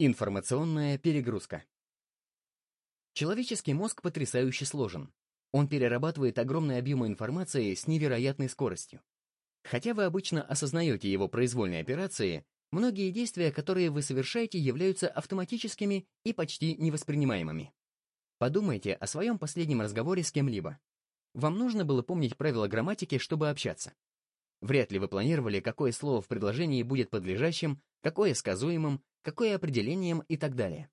Информационная перегрузка. Человеческий мозг потрясающе сложен. Он перерабатывает огромные объемы информации с невероятной скоростью. Хотя вы обычно осознаете его произвольные операции, многие действия, которые вы совершаете, являются автоматическими и почти невоспринимаемыми. Подумайте о своем последнем разговоре с кем-либо. Вам нужно было помнить правила грамматики, чтобы общаться. Вряд ли вы планировали, какое слово в предложении будет подлежащим, какое сказуемым, какое определением и так далее.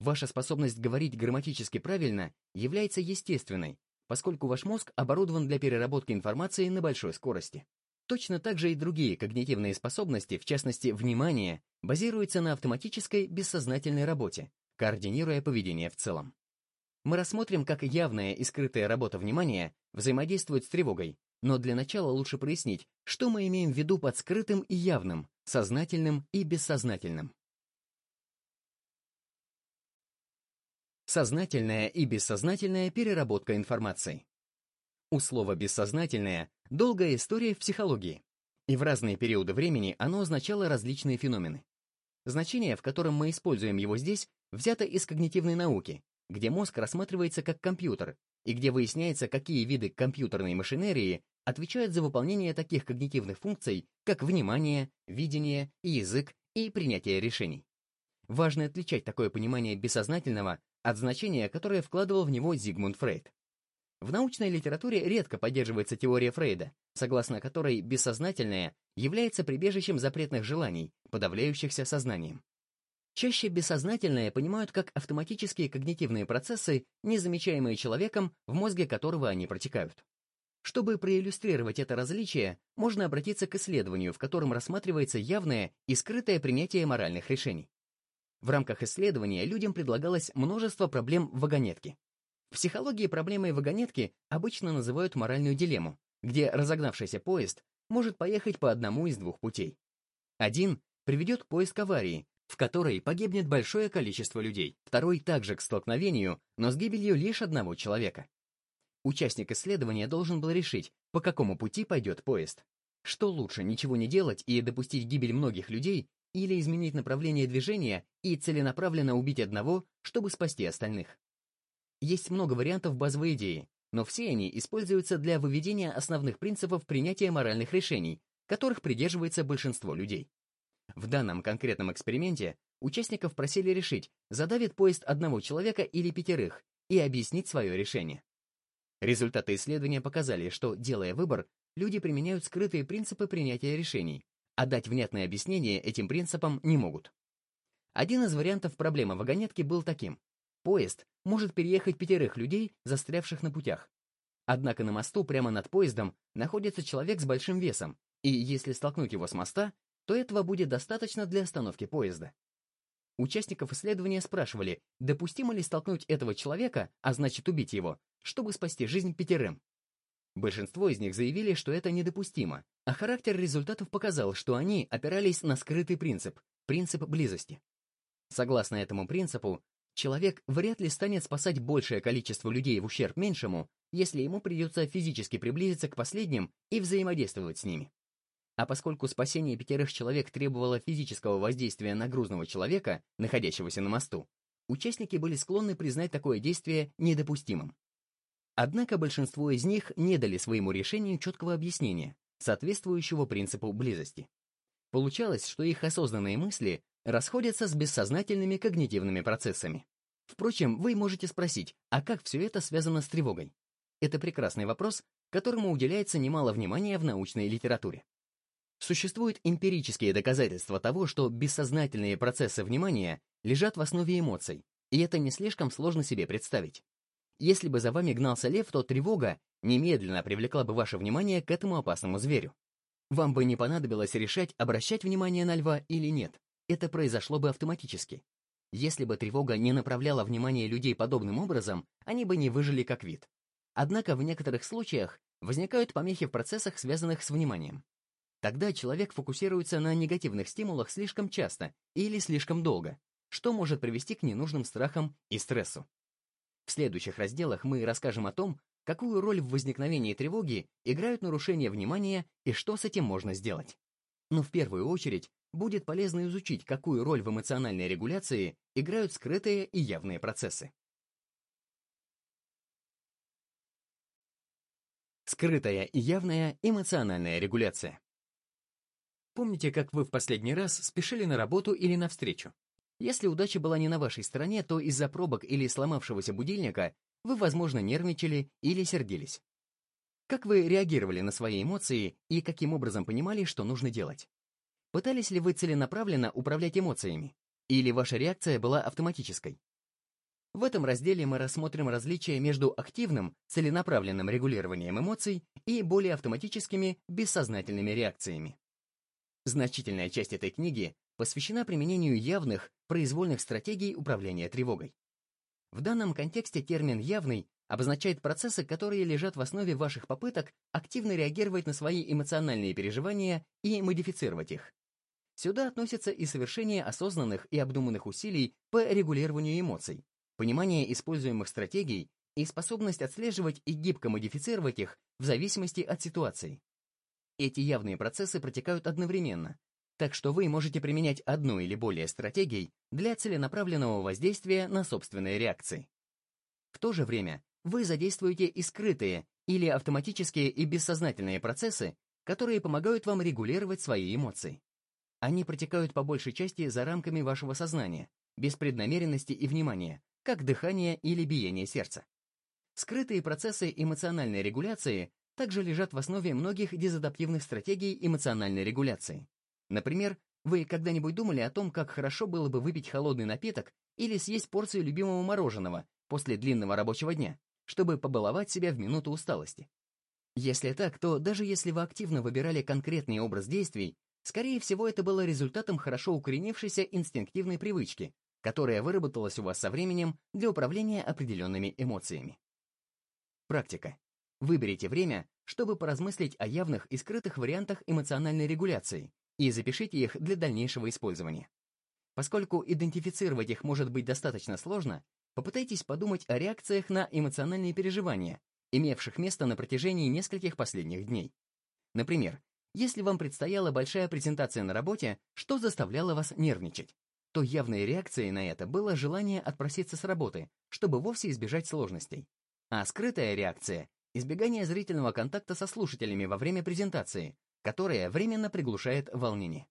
Ваша способность говорить грамматически правильно является естественной, поскольку ваш мозг оборудован для переработки информации на большой скорости. Точно так же и другие когнитивные способности, в частности, внимание, базируются на автоматической бессознательной работе, координируя поведение в целом. Мы рассмотрим, как явная и скрытая работа внимания взаимодействует с тревогой, но для начала лучше прояснить, что мы имеем в виду под скрытым и явным, сознательным и бессознательным. Сознательная и бессознательная переработка информации. У слова «бессознательное» долгая история в психологии, и в разные периоды времени оно означало различные феномены. Значение, в котором мы используем его здесь, взято из когнитивной науки, где мозг рассматривается как компьютер, и где выясняется, какие виды компьютерной машинерии отвечают за выполнение таких когнитивных функций, как внимание, видение, язык и принятие решений. Важно отличать такое понимание бессознательного от значения, которое вкладывал в него Зигмунд Фрейд. В научной литературе редко поддерживается теория Фрейда, согласно которой бессознательное является прибежищем запретных желаний, подавляющихся сознанием. Чаще бессознательное понимают как автоматические когнитивные процессы, незамечаемые человеком, в мозге которого они протекают. Чтобы проиллюстрировать это различие, можно обратиться к исследованию, в котором рассматривается явное и скрытое принятие моральных решений. В рамках исследования людям предлагалось множество проблем вагонетки. В психологии проблемой вагонетки обычно называют моральную дилемму, где разогнавшийся поезд может поехать по одному из двух путей. Один приведет к поиск аварии, в которой погибнет большое количество людей. Второй также к столкновению, но с гибелью лишь одного человека. Участник исследования должен был решить, по какому пути пойдет поезд. Что лучше, ничего не делать и допустить гибель многих людей, или изменить направление движения и целенаправленно убить одного, чтобы спасти остальных. Есть много вариантов базовой идеи, но все они используются для выведения основных принципов принятия моральных решений, которых придерживается большинство людей. В данном конкретном эксперименте участников просили решить, задавит поезд одного человека или пятерых, и объяснить свое решение. Результаты исследования показали, что, делая выбор, люди применяют скрытые принципы принятия решений, а дать внятное объяснение этим принципам не могут. Один из вариантов проблемы вагонетки был таким. Поезд может переехать пятерых людей, застрявших на путях. Однако на мосту прямо над поездом находится человек с большим весом, и если столкнуть его с моста, то этого будет достаточно для остановки поезда. Участников исследования спрашивали, допустимо ли столкнуть этого человека, а значит убить его, чтобы спасти жизнь пятерым. Большинство из них заявили, что это недопустимо, а характер результатов показал, что они опирались на скрытый принцип, принцип близости. Согласно этому принципу, человек вряд ли станет спасать большее количество людей в ущерб меньшему, если ему придется физически приблизиться к последним и взаимодействовать с ними. А поскольку спасение пятерых человек требовало физического воздействия на грузного человека, находящегося на мосту, участники были склонны признать такое действие недопустимым. Однако большинство из них не дали своему решению четкого объяснения, соответствующего принципу близости. Получалось, что их осознанные мысли расходятся с бессознательными когнитивными процессами. Впрочем, вы можете спросить, а как все это связано с тревогой? Это прекрасный вопрос, которому уделяется немало внимания в научной литературе. Существуют эмпирические доказательства того, что бессознательные процессы внимания лежат в основе эмоций, и это не слишком сложно себе представить. Если бы за вами гнался лев, то тревога немедленно привлекла бы ваше внимание к этому опасному зверю. Вам бы не понадобилось решать, обращать внимание на льва или нет. Это произошло бы автоматически. Если бы тревога не направляла внимание людей подобным образом, они бы не выжили как вид. Однако в некоторых случаях возникают помехи в процессах, связанных с вниманием. Тогда человек фокусируется на негативных стимулах слишком часто или слишком долго, что может привести к ненужным страхам и стрессу. В следующих разделах мы расскажем о том, какую роль в возникновении тревоги играют нарушения внимания и что с этим можно сделать. Но в первую очередь будет полезно изучить, какую роль в эмоциональной регуляции играют скрытые и явные процессы. Скрытая и явная эмоциональная регуляция. Помните, как вы в последний раз спешили на работу или на встречу? Если удача была не на вашей стороне, то из-за пробок или сломавшегося будильника вы, возможно, нервничали или сердились. Как вы реагировали на свои эмоции и каким образом понимали, что нужно делать? Пытались ли вы целенаправленно управлять эмоциями? Или ваша реакция была автоматической? В этом разделе мы рассмотрим различия между активным, целенаправленным регулированием эмоций и более автоматическими, бессознательными реакциями. Значительная часть этой книги посвящена применению явных, произвольных стратегий управления тревогой. В данном контексте термин «явный» обозначает процессы, которые лежат в основе ваших попыток активно реагировать на свои эмоциональные переживания и модифицировать их. Сюда относятся и совершение осознанных и обдуманных усилий по регулированию эмоций, понимание используемых стратегий и способность отслеживать и гибко модифицировать их в зависимости от ситуации. Эти явные процессы протекают одновременно, так что вы можете применять одну или более стратегий для целенаправленного воздействия на собственные реакции. В то же время вы задействуете и скрытые или автоматические и бессознательные процессы, которые помогают вам регулировать свои эмоции. Они протекают по большей части за рамками вашего сознания, без преднамеренности и внимания, как дыхание или биение сердца. Скрытые процессы эмоциональной регуляции также лежат в основе многих дезадаптивных стратегий эмоциональной регуляции. Например, вы когда-нибудь думали о том, как хорошо было бы выпить холодный напиток или съесть порцию любимого мороженого после длинного рабочего дня, чтобы побаловать себя в минуту усталости? Если так, то даже если вы активно выбирали конкретный образ действий, скорее всего, это было результатом хорошо укоренившейся инстинктивной привычки, которая выработалась у вас со временем для управления определенными эмоциями. Практика. Выберите время, чтобы поразмыслить о явных и скрытых вариантах эмоциональной регуляции и запишите их для дальнейшего использования. Поскольку идентифицировать их может быть достаточно сложно, попытайтесь подумать о реакциях на эмоциональные переживания, имевших место на протяжении нескольких последних дней. Например, если вам предстояла большая презентация на работе, что заставляло вас нервничать? то явной реакцией на это было желание отпроситься с работы, чтобы вовсе избежать сложностей. А скрытая реакция — избегание зрительного контакта со слушателями во время презентации, которая временно приглушает волнение.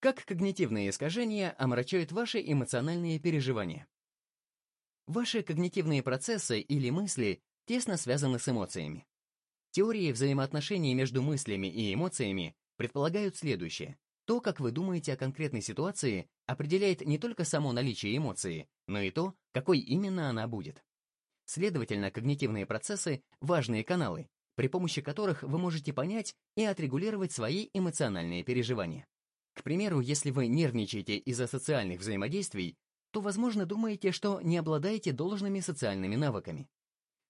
Как когнитивные искажения омрачают ваши эмоциональные переживания? Ваши когнитивные процессы или мысли тесно связаны с эмоциями. Теории взаимоотношений между мыслями и эмоциями предполагают следующее. То, как вы думаете о конкретной ситуации, определяет не только само наличие эмоции, но и то, какой именно она будет. Следовательно, когнитивные процессы — важные каналы, при помощи которых вы можете понять и отрегулировать свои эмоциональные переживания. К примеру, если вы нервничаете из-за социальных взаимодействий, то, возможно, думаете, что не обладаете должными социальными навыками.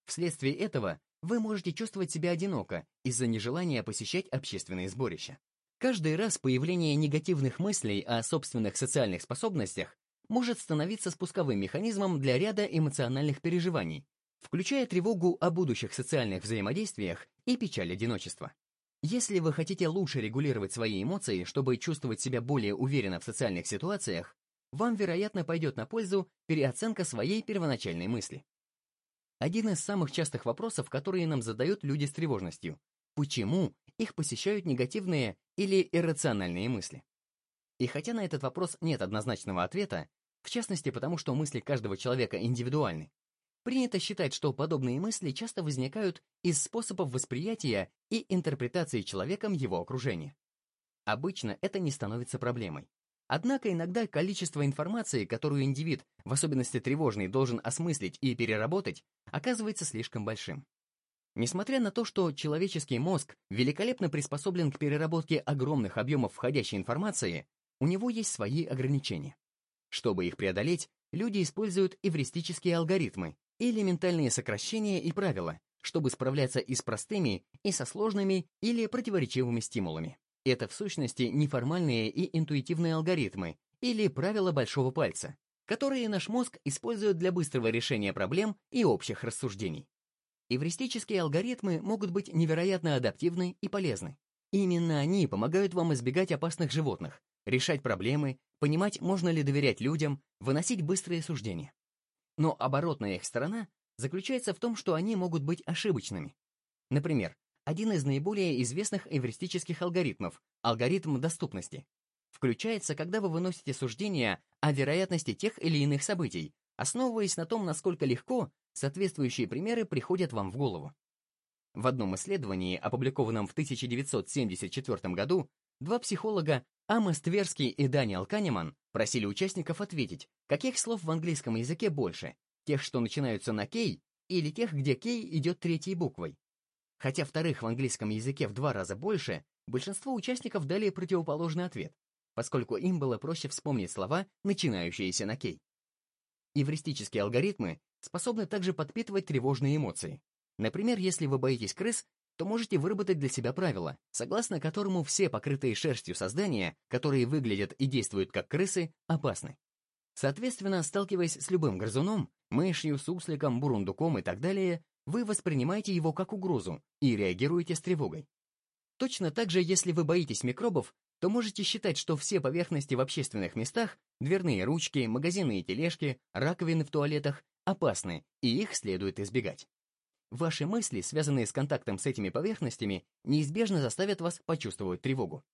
Вследствие этого вы можете чувствовать себя одиноко из-за нежелания посещать общественные сборища. Каждый раз появление негативных мыслей о собственных социальных способностях может становиться спусковым механизмом для ряда эмоциональных переживаний, включая тревогу о будущих социальных взаимодействиях и печаль одиночества. Если вы хотите лучше регулировать свои эмоции, чтобы чувствовать себя более уверенно в социальных ситуациях, вам, вероятно, пойдет на пользу переоценка своей первоначальной мысли. Один из самых частых вопросов, которые нам задают люди с тревожностью. Почему их посещают негативные или иррациональные мысли? И хотя на этот вопрос нет однозначного ответа, в частности потому, что мысли каждого человека индивидуальны, принято считать, что подобные мысли часто возникают из способов восприятия и интерпретации человеком его окружения. Обычно это не становится проблемой. Однако иногда количество информации, которую индивид, в особенности тревожный, должен осмыслить и переработать, оказывается слишком большим. Несмотря на то, что человеческий мозг великолепно приспособлен к переработке огромных объемов входящей информации, у него есть свои ограничения. Чтобы их преодолеть, люди используют эвристические алгоритмы или ментальные сокращения и правила, чтобы справляться и с простыми, и со сложными или противоречивыми стимулами. Это в сущности неформальные и интуитивные алгоритмы или правила большого пальца, которые наш мозг использует для быстрого решения проблем и общих рассуждений. Эвристические алгоритмы могут быть невероятно адаптивны и полезны. Именно они помогают вам избегать опасных животных, решать проблемы, понимать, можно ли доверять людям, выносить быстрые суждения. Но оборотная их сторона заключается в том, что они могут быть ошибочными. Например, один из наиболее известных эвристических алгоритмов, алгоритм доступности, включается, когда вы выносите суждения о вероятности тех или иных событий, основываясь на том, насколько легко соответствующие примеры приходят вам в голову. В одном исследовании, опубликованном в 1974 году, два психолога Амос Тверский и Даниэл Канеман просили участников ответить, каких слов в английском языке больше, тех, что начинаются на «кей», или тех, где «кей» идет третьей буквой. Хотя вторых в английском языке в два раза больше, большинство участников дали противоположный ответ, поскольку им было проще вспомнить слова, начинающиеся на «кей». Эвристические алгоритмы способны также подпитывать тревожные эмоции. Например, если вы боитесь крыс, то можете выработать для себя правило, согласно которому все покрытые шерстью создания, которые выглядят и действуют как крысы, опасны. Соответственно, сталкиваясь с любым грызуном, мышью, сусликом, бурундуком и так далее, вы воспринимаете его как угрозу и реагируете с тревогой. Точно так же, если вы боитесь микробов, то можете считать, что все поверхности в общественных местах, дверные ручки, магазины и тележки, раковины в туалетах, опасны, и их следует избегать. Ваши мысли, связанные с контактом с этими поверхностями, неизбежно заставят вас почувствовать тревогу.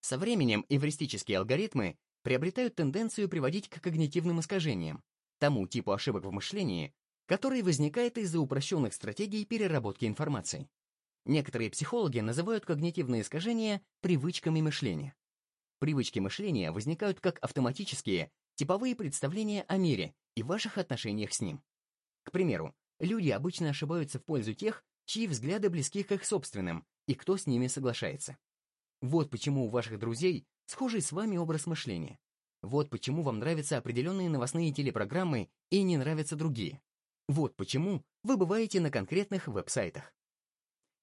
Со временем эвристические алгоритмы приобретают тенденцию приводить к когнитивным искажениям, тому типу ошибок в мышлении, который возникает из-за упрощенных стратегий переработки информации. Некоторые психологи называют когнитивные искажения привычками мышления. Привычки мышления возникают как автоматические, типовые представления о мире и ваших отношениях с ним. К примеру, люди обычно ошибаются в пользу тех, чьи взгляды близки к их собственным, и кто с ними соглашается. Вот почему у ваших друзей схожий с вами образ мышления. Вот почему вам нравятся определенные новостные телепрограммы и не нравятся другие. Вот почему вы бываете на конкретных веб-сайтах.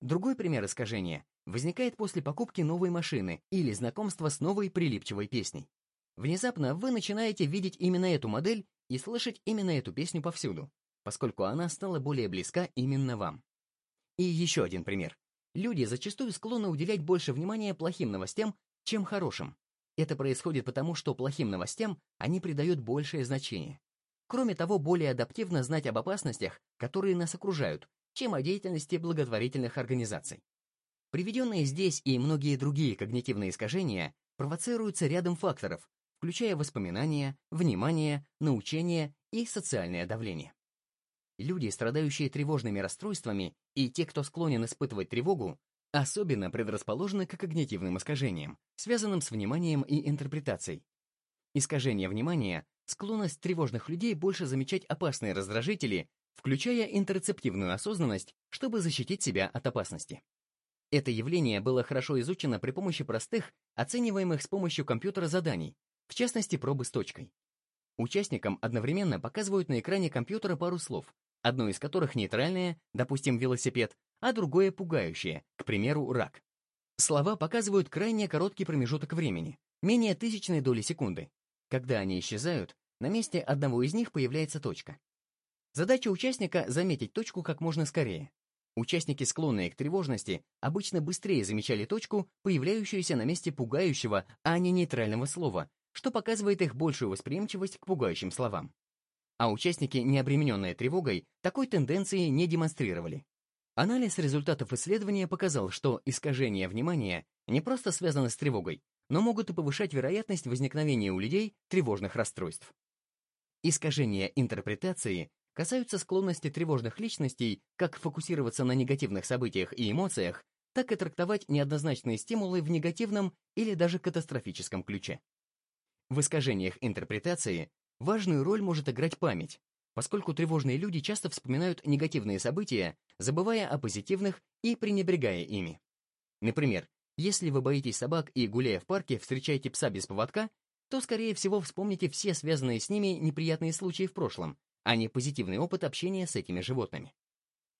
Другой пример искажения возникает после покупки новой машины или знакомства с новой прилипчивой песней. Внезапно вы начинаете видеть именно эту модель и слышать именно эту песню повсюду, поскольку она стала более близка именно вам. И еще один пример. Люди зачастую склонны уделять больше внимания плохим новостям, чем хорошим. Это происходит потому, что плохим новостям они придают большее значение. Кроме того, более адаптивно знать об опасностях, которые нас окружают, чем о деятельности благотворительных организаций. Приведенные здесь и многие другие когнитивные искажения провоцируются рядом факторов, включая воспоминания, внимание, научение и социальное давление. Люди, страдающие тревожными расстройствами, и те, кто склонен испытывать тревогу, особенно предрасположены к когнитивным искажениям, связанным с вниманием и интерпретацией. Искажение внимания — склонность тревожных людей больше замечать опасные раздражители включая интерцептивную осознанность, чтобы защитить себя от опасности. Это явление было хорошо изучено при помощи простых, оцениваемых с помощью компьютера заданий, в частности пробы с точкой. Участникам одновременно показывают на экране компьютера пару слов, одно из которых нейтральное, допустим, велосипед, а другое пугающее, к примеру, рак. Слова показывают крайне короткий промежуток времени, менее тысячной доли секунды. Когда они исчезают, на месте одного из них появляется точка. Задача участника — заметить точку как можно скорее. Участники, склонные к тревожности, обычно быстрее замечали точку, появляющуюся на месте пугающего, а не нейтрального слова, что показывает их большую восприимчивость к пугающим словам. А участники, не обремененные тревогой, такой тенденции не демонстрировали. Анализ результатов исследования показал, что искажения внимания не просто связаны с тревогой, но могут и повышать вероятность возникновения у людей тревожных расстройств. Искажения интерпретации касаются склонности тревожных личностей как фокусироваться на негативных событиях и эмоциях, так и трактовать неоднозначные стимулы в негативном или даже катастрофическом ключе. В искажениях интерпретации важную роль может играть память, поскольку тревожные люди часто вспоминают негативные события, забывая о позитивных и пренебрегая ими. Например, если вы боитесь собак и, гуляя в парке, встречаете пса без поводка, то, скорее всего, вспомните все связанные с ними неприятные случаи в прошлом, а не позитивный опыт общения с этими животными.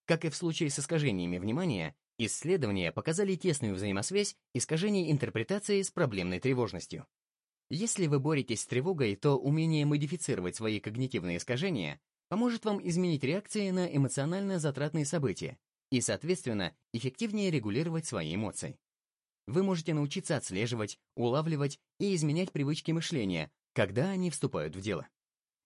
Как и в случае с искажениями внимания, исследования показали тесную взаимосвязь искажений интерпретации с проблемной тревожностью. Если вы боретесь с тревогой, то умение модифицировать свои когнитивные искажения поможет вам изменить реакции на эмоционально затратные события и, соответственно, эффективнее регулировать свои эмоции. вы можете научиться отслеживать, улавливать и изменять привычки мышления, когда они вступают в дело.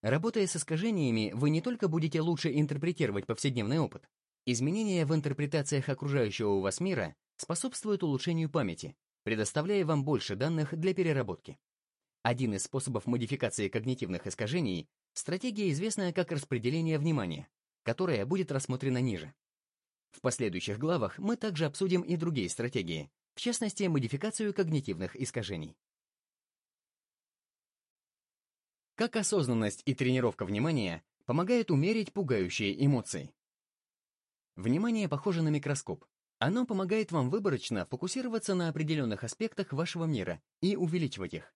Работая с искажениями, вы не только будете лучше интерпретировать повседневный опыт. Изменения в интерпретациях окружающего у вас мира способствуют улучшению памяти, предоставляя вам больше данных для переработки. Один из способов модификации когнитивных искажений – стратегия, известная как распределение внимания, которая будет рассмотрена ниже. В последующих главах мы также обсудим и другие стратегии, в частности, модификацию когнитивных искажений. Как осознанность и тренировка внимания помогают умерить пугающие эмоции. Внимание похоже на микроскоп. Оно помогает вам выборочно фокусироваться на определенных аспектах вашего мира и увеличивать их.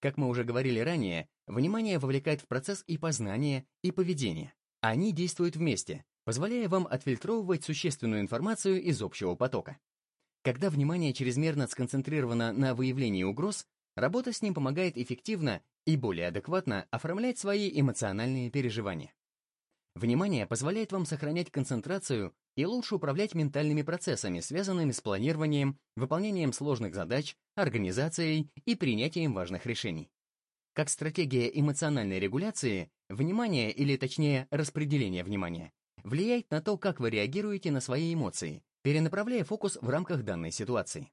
Как мы уже говорили ранее, внимание вовлекает в процесс и познания, и поведения. Они действуют вместе, позволяя вам отфильтровывать существенную информацию из общего потока. Когда внимание чрезмерно сконцентрировано на выявлении угроз, работа с ним помогает эффективно и более адекватно оформлять свои эмоциональные переживания. Внимание позволяет вам сохранять концентрацию и лучше управлять ментальными процессами, связанными с планированием, выполнением сложных задач, организацией и принятием важных решений. Как стратегия эмоциональной регуляции, внимание, или точнее распределение внимания, влияет на то, как вы реагируете на свои эмоции, перенаправляя фокус в рамках данной ситуации.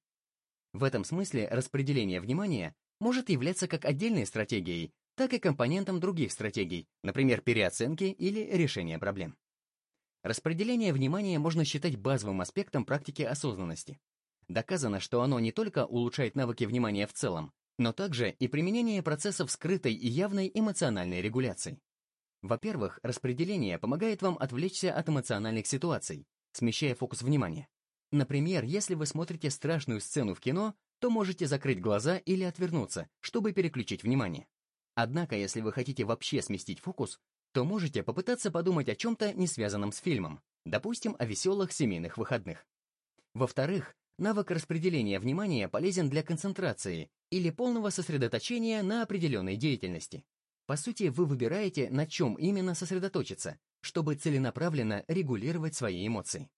В этом смысле распределение внимания может являться как отдельной стратегией, так и компонентом других стратегий, например, переоценки или решения проблем. Распределение внимания можно считать базовым аспектом практики осознанности. Доказано, что оно не только улучшает навыки внимания в целом, но также и применение процессов скрытой и явной эмоциональной регуляции. Во-первых, распределение помогает вам отвлечься от эмоциональных ситуаций, смещая фокус внимания. Например, если вы смотрите страшную сцену в кино, то можете закрыть глаза или отвернуться, чтобы переключить внимание. Однако, если вы хотите вообще сместить фокус, то можете попытаться подумать о чем-то, не связанном с фильмом, допустим, о веселых семейных выходных. Во-вторых, навык распределения внимания полезен для концентрации или полного сосредоточения на определенной деятельности. По сути, вы выбираете, на чем именно сосредоточиться, чтобы целенаправленно регулировать свои эмоции.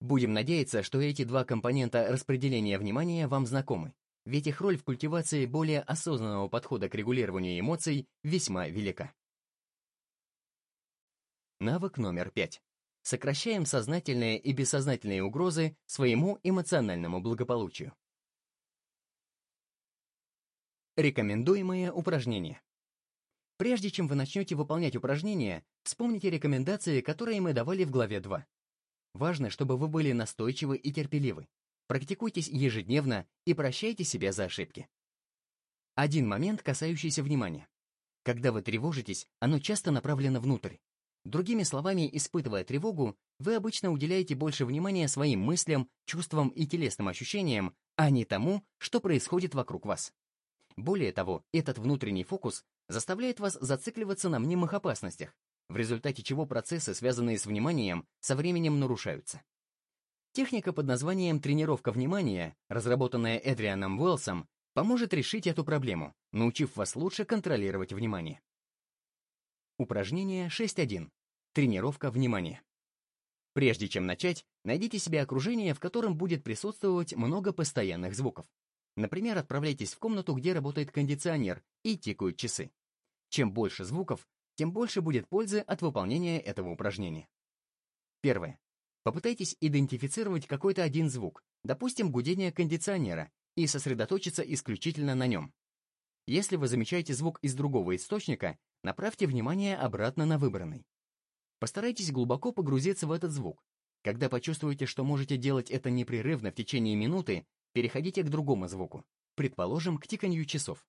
Будем надеяться, что эти два компонента распределения внимания вам знакомы, ведь их роль в культивации более осознанного подхода к регулированию эмоций весьма велика. Навык номер пять. Сокращаем сознательные и бессознательные угрозы своему эмоциональному благополучию. Рекомендуемые упражнения. Прежде чем вы начнете выполнять упражнения, вспомните рекомендации, которые мы давали в главе 2. Важно, чтобы вы были настойчивы и терпеливы. Практикуйтесь ежедневно и прощайте себя за ошибки. Один момент, касающийся внимания. Когда вы тревожитесь, оно часто направлено внутрь. Другими словами, испытывая тревогу, вы обычно уделяете больше внимания своим мыслям, чувствам и телесным ощущениям, а не тому, что происходит вокруг вас. Более того, этот внутренний фокус заставляет вас зацикливаться на мнимых опасностях, в результате чего процессы, связанные с вниманием, со временем нарушаются. Техника под названием «тренировка внимания», разработанная Эдрианом Уэллсом, поможет решить эту проблему, научив вас лучше контролировать внимание. Упражнение 6.1. Тренировка внимания. Прежде чем начать, найдите себе окружение, в котором будет присутствовать много постоянных звуков. Например, отправляйтесь в комнату, где работает кондиционер и тикают часы. Чем больше звуков, тем больше будет пользы от выполнения этого упражнения. Первое. Попытайтесь идентифицировать какой-то один звук, допустим, гудение кондиционера, и сосредоточиться исключительно на нем. Если вы замечаете звук из другого источника, направьте внимание обратно на выбранный. Постарайтесь глубоко погрузиться в этот звук. Когда почувствуете, что можете делать это непрерывно в течение минуты, переходите к другому звуку, предположим, к тиканью часов.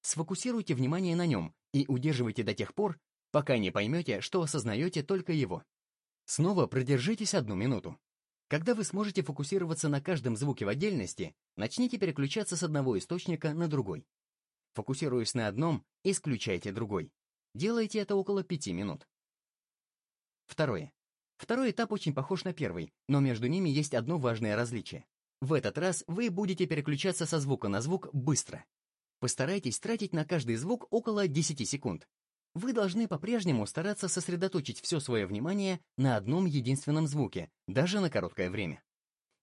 Сфокусируйте внимание на нем и удерживайте до тех пор, пока не поймете, что осознаете только его. Снова продержитесь одну минуту. Когда вы сможете фокусироваться на каждом звуке в отдельности, начните переключаться с одного источника на другой. Фокусируясь на одном, исключайте другой. Делайте это около пяти минут. Второе. Второй этап очень похож на первый, но между ними есть одно важное различие. В этот раз вы будете переключаться со звука на звук быстро. Постарайтесь тратить на каждый звук около 10 секунд, вы должны по-прежнему стараться сосредоточить все свое внимание на одном единственном звуке, даже на короткое время.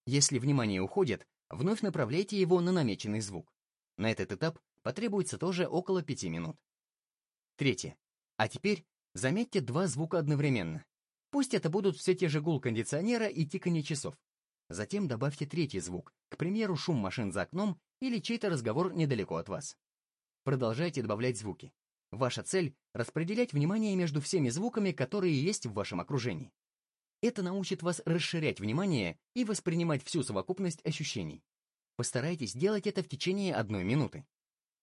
Если внимание уходит, Вновь направляйте его на намеченный звук. На этот этап потребуется тоже около 5 минут. Третье. А теперь заметьте два звука одновременно. Пусть это будут все те же гул кондиционера и тиканье часов. Затем добавьте третий звук, к примеру, шум машин за окном или чей-то разговор недалеко от вас. Продолжайте добавлять звуки. Ваша цель — распределять внимание между всеми звуками, которые есть в вашем окружении. Это научит вас расширять внимание и воспринимать всю совокупность ощущений. Постарайтесь делать это в течение одной минуты.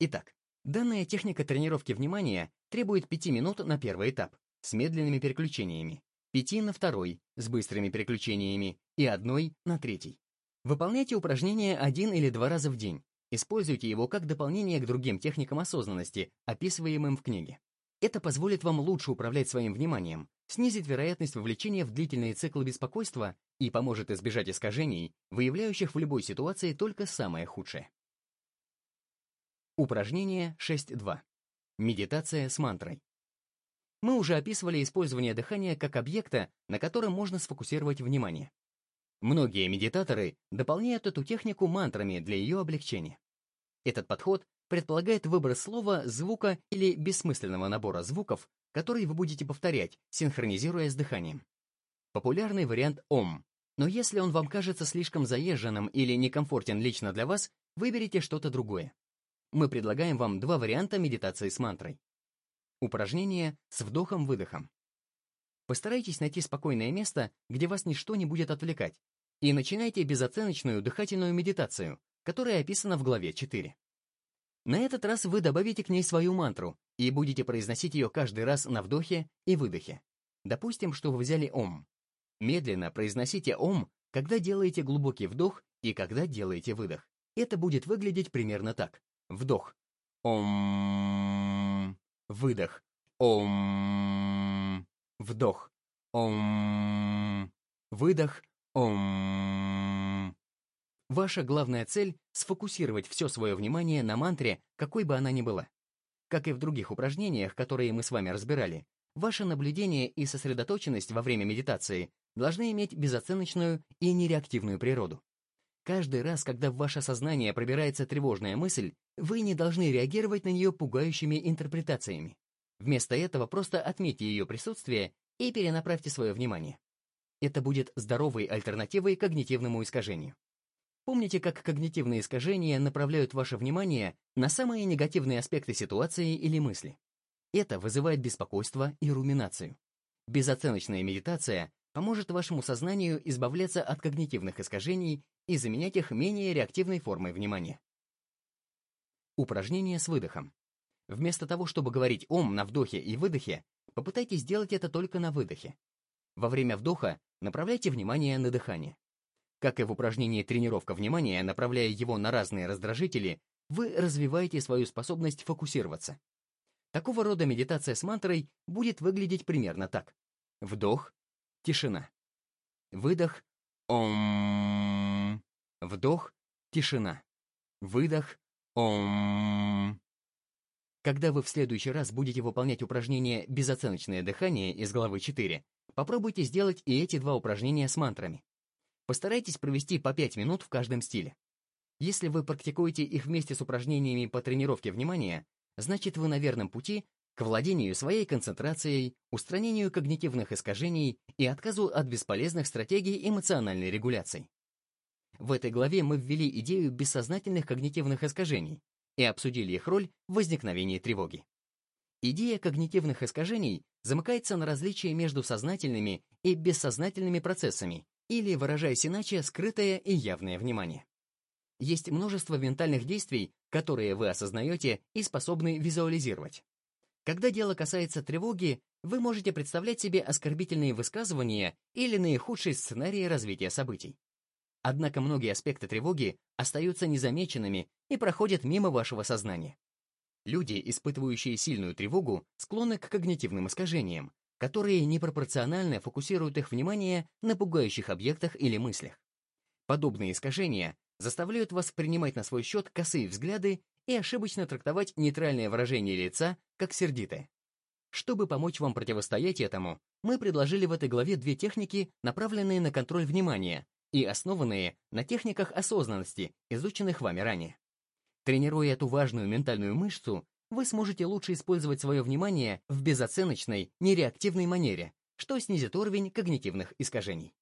Итак, данная техника тренировки внимания требует 5 минут на первый этап с медленными переключениями, 5 на второй с быстрыми переключениями и одной на третий. Выполняйте упражнения один или два раза в день. Используйте его как дополнение к другим техникам осознанности, описываемым в книге. Это позволит вам лучше управлять своим вниманием, снизит вероятность вовлечения в длительные циклы беспокойства и поможет избежать искажений, выявляющих в любой ситуации только самое худшее. Упражнение 6.2. Медитация с мантрой. Мы уже описывали использование дыхания как объекта, на котором можно сфокусировать внимание. Многие медитаторы дополняют эту технику мантрами для ее облегчения. Этот подход предполагает выбор слова, звука или бессмысленного набора звуков, который вы будете повторять, синхронизируя с дыханием. Популярный вариант «Ом», но если он вам кажется слишком заезженным или некомфортен лично для вас, выберите что-то другое. Мы предлагаем вам два варианта медитации с мантрой. Упражнение с вдохом-выдохом. Постарайтесь найти спокойное место, где вас ничто не будет отвлекать, и начинайте безоценочную дыхательную медитацию, которая описана в главе 4. На этот раз вы добавите к ней свою мантру и будете произносить ее каждый раз на вдохе и выдохе. Допустим, что вы взяли Ом. Медленно произносите Ом, когда делаете глубокий вдох и когда делаете выдох. Это будет выглядеть примерно так. Вдох. Ом. Выдох. Ом. Вдох. Ом. Выдох. Ом. Ваша главная цель — сфокусировать все свое внимание на мантре, какой бы она ни была. Как и в других упражнениях, которые мы с вами разбирали, ваше наблюдение и сосредоточенность во время медитации должны иметь безоценочную и нереактивную природу. Каждый раз, когда в ваше сознание пробирается тревожная мысль, вы не должны реагировать на нее пугающими интерпретациями. Вместо этого просто отметьте ее присутствие и перенаправьте свое внимание. Это будет здоровой альтернативой когнитивному искажению. Помните, как когнитивные искажения направляют ваше внимание на самые негативные аспекты ситуации или мысли. Это вызывает беспокойство и руминацию. Безоценочная медитация поможет вашему сознанию избавляться от когнитивных искажений и заменять их менее реактивной формой внимания. Упражнение с выдохом. Вместо того, чтобы говорить «ом» на вдохе и выдохе, попытайтесь сделать это только на выдохе. Во время вдоха направляйте внимание на дыхание. Как и в упражнении тренировка внимания, направляя его на разные раздражители, вы развиваете свою способность фокусироваться. Такого рода медитация с мантрой будет выглядеть примерно так. Вдох, тишина. Выдох, ом. Вдох, тишина. Выдох, ом. Когда вы в следующий раз будете выполнять упражнение «Безоценочное дыхание» из главы 4, Попробуйте сделать и эти два упражнения с мантрами. Постарайтесь провести по 5 минут в каждом стиле. Если вы практикуете их вместе с упражнениями по тренировке внимания, значит вы на верном пути к владению своей концентрацией, устранению когнитивных искажений и отказу от бесполезных стратегий эмоциональной регуляции. В этой главе мы ввели идею бессознательных когнитивных искажений и обсудили их роль в возникновении тревоги. Идея когнитивных искажений замыкается на различии между сознательными и бессознательными процессами, или, выражаясь иначе, скрытое и явное внимание. Есть множество ментальных действий, которые вы осознаете и способны визуализировать. Когда дело касается тревоги, вы можете представлять себе оскорбительные высказывания или наихудшие сценарии развития событий. Однако многие аспекты тревоги остаются незамеченными и проходят мимо вашего сознания. Люди, испытывающие сильную тревогу, склонны к когнитивным искажениям, которые непропорционально фокусируют их внимание на пугающих объектах или мыслях. Подобные искажения заставляют вас принимать на свой счет косые взгляды и ошибочно трактовать нейтральное выражение лица как сердитое. Чтобы помочь вам противостоять этому, мы предложили в этой главе две техники, направленные на контроль внимания, и основанные на техниках осознанности, изученных вами ранее. Тренируя эту важную ментальную мышцу, вы сможете лучше использовать свое внимание в безоценочной, нереактивной манере, что снизит уровень когнитивных искажений.